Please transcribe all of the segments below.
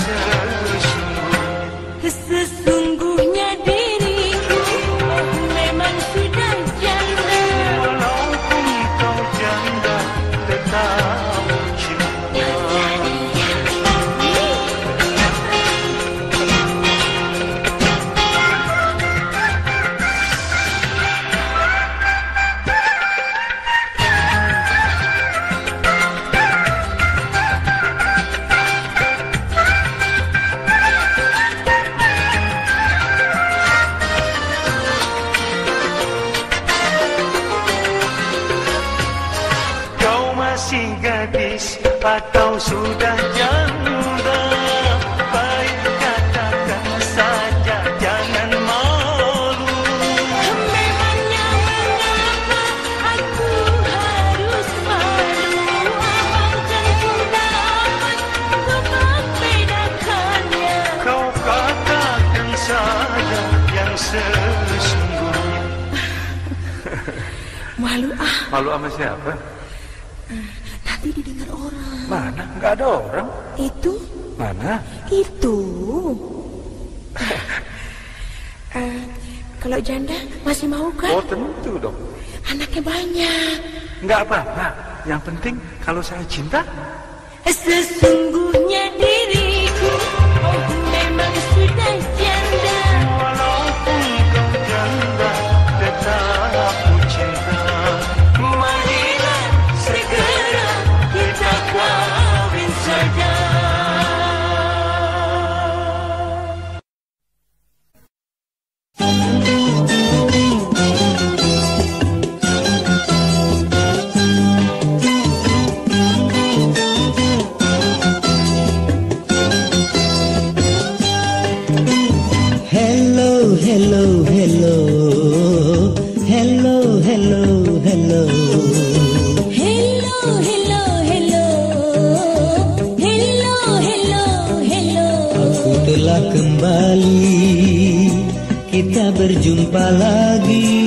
myself. 사람이 진다? kembali. Kita berjumpa lagi.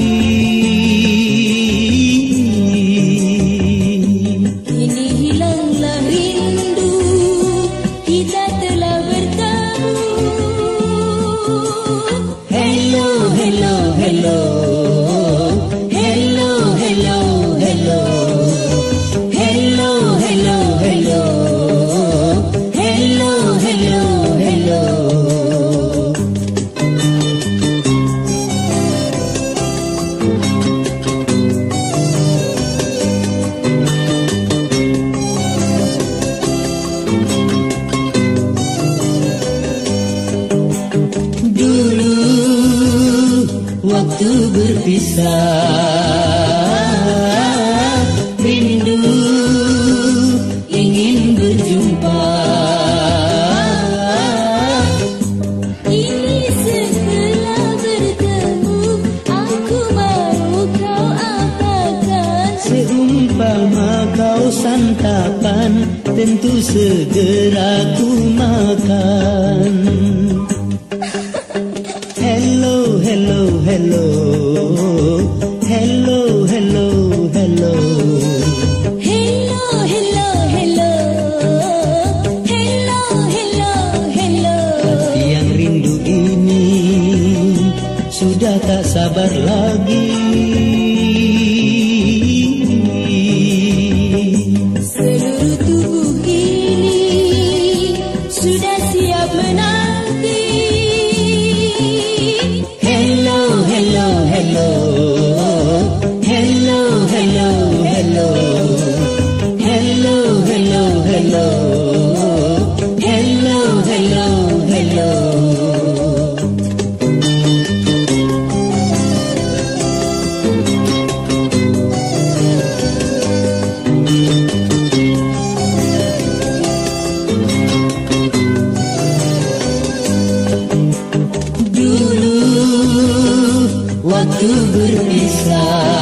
itu berpisah.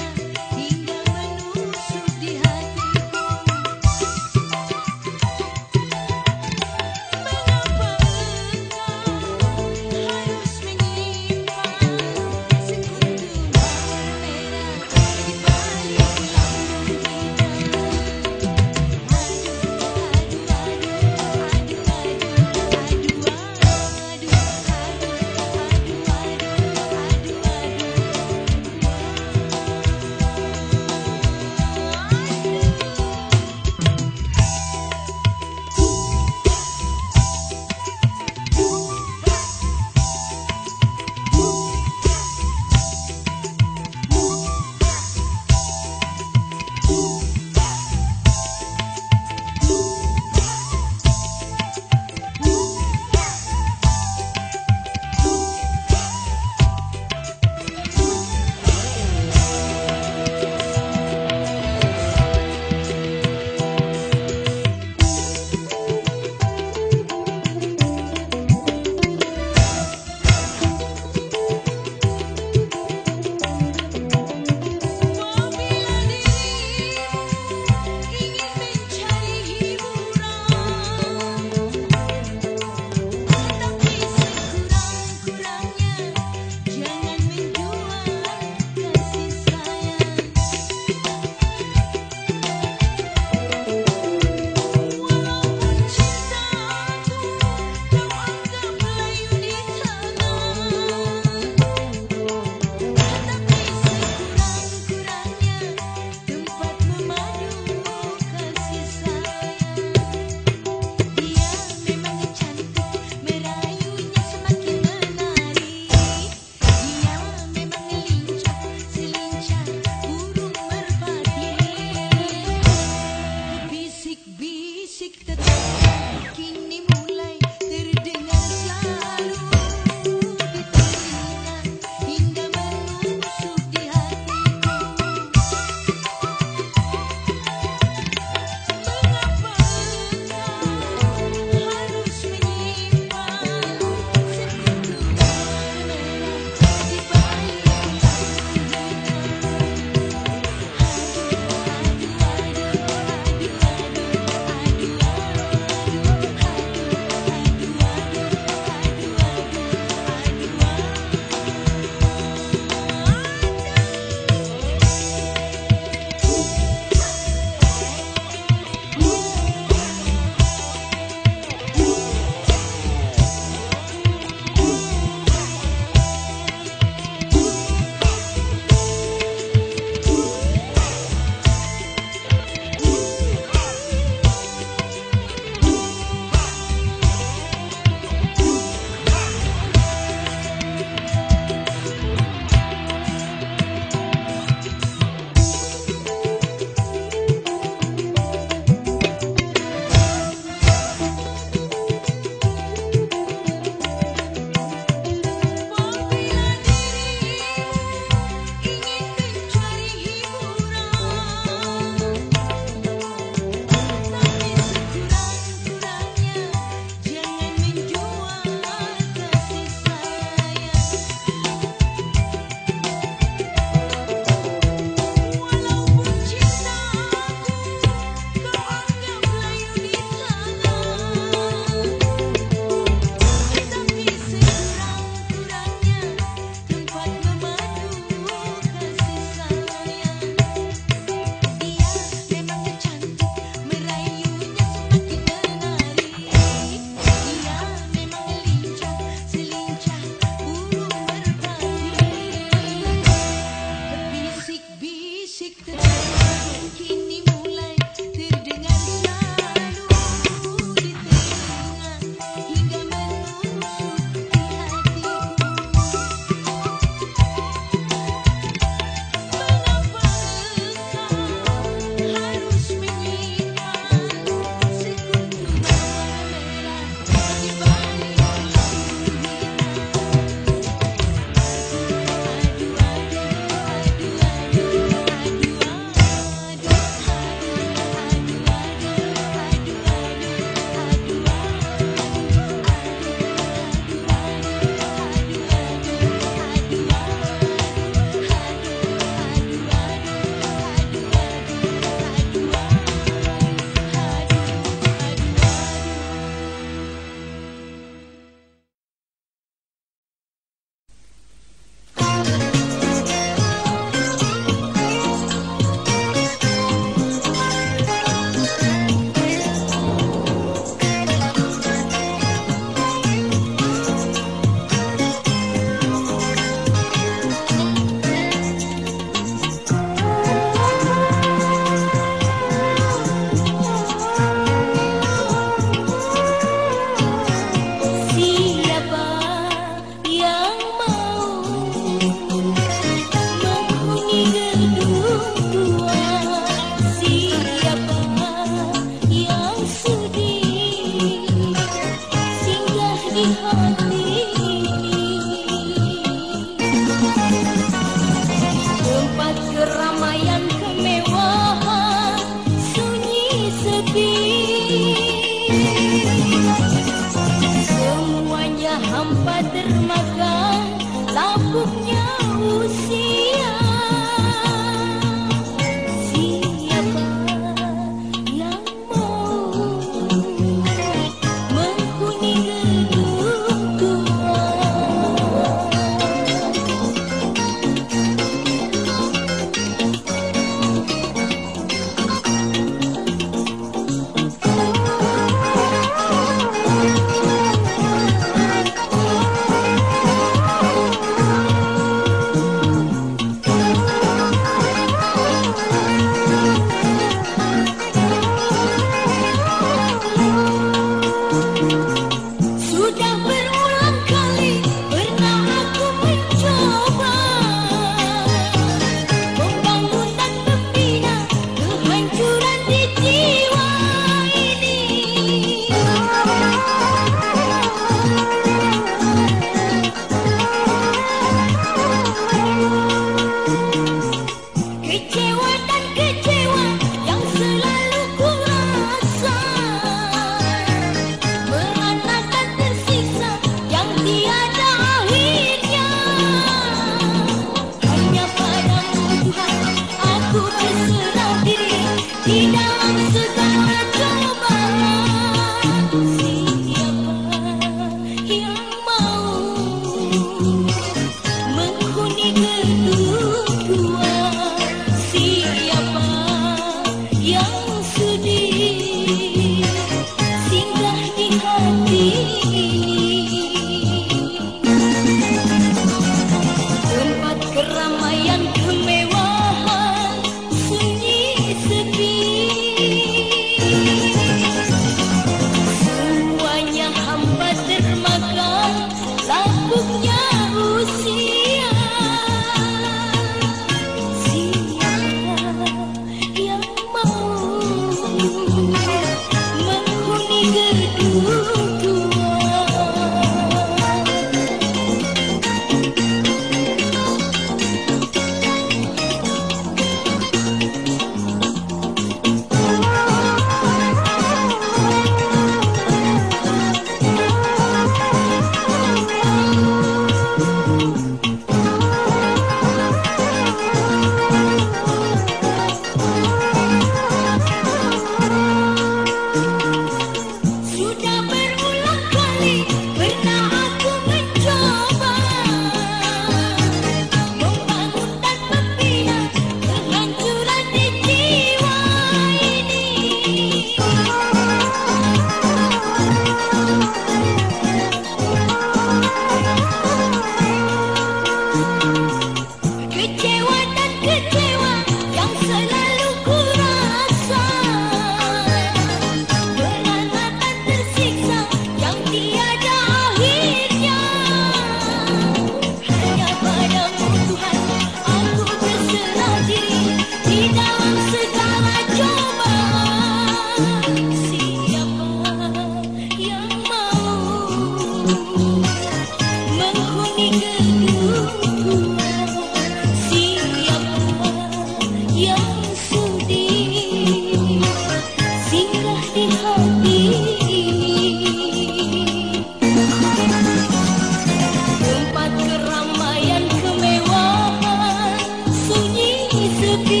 It's a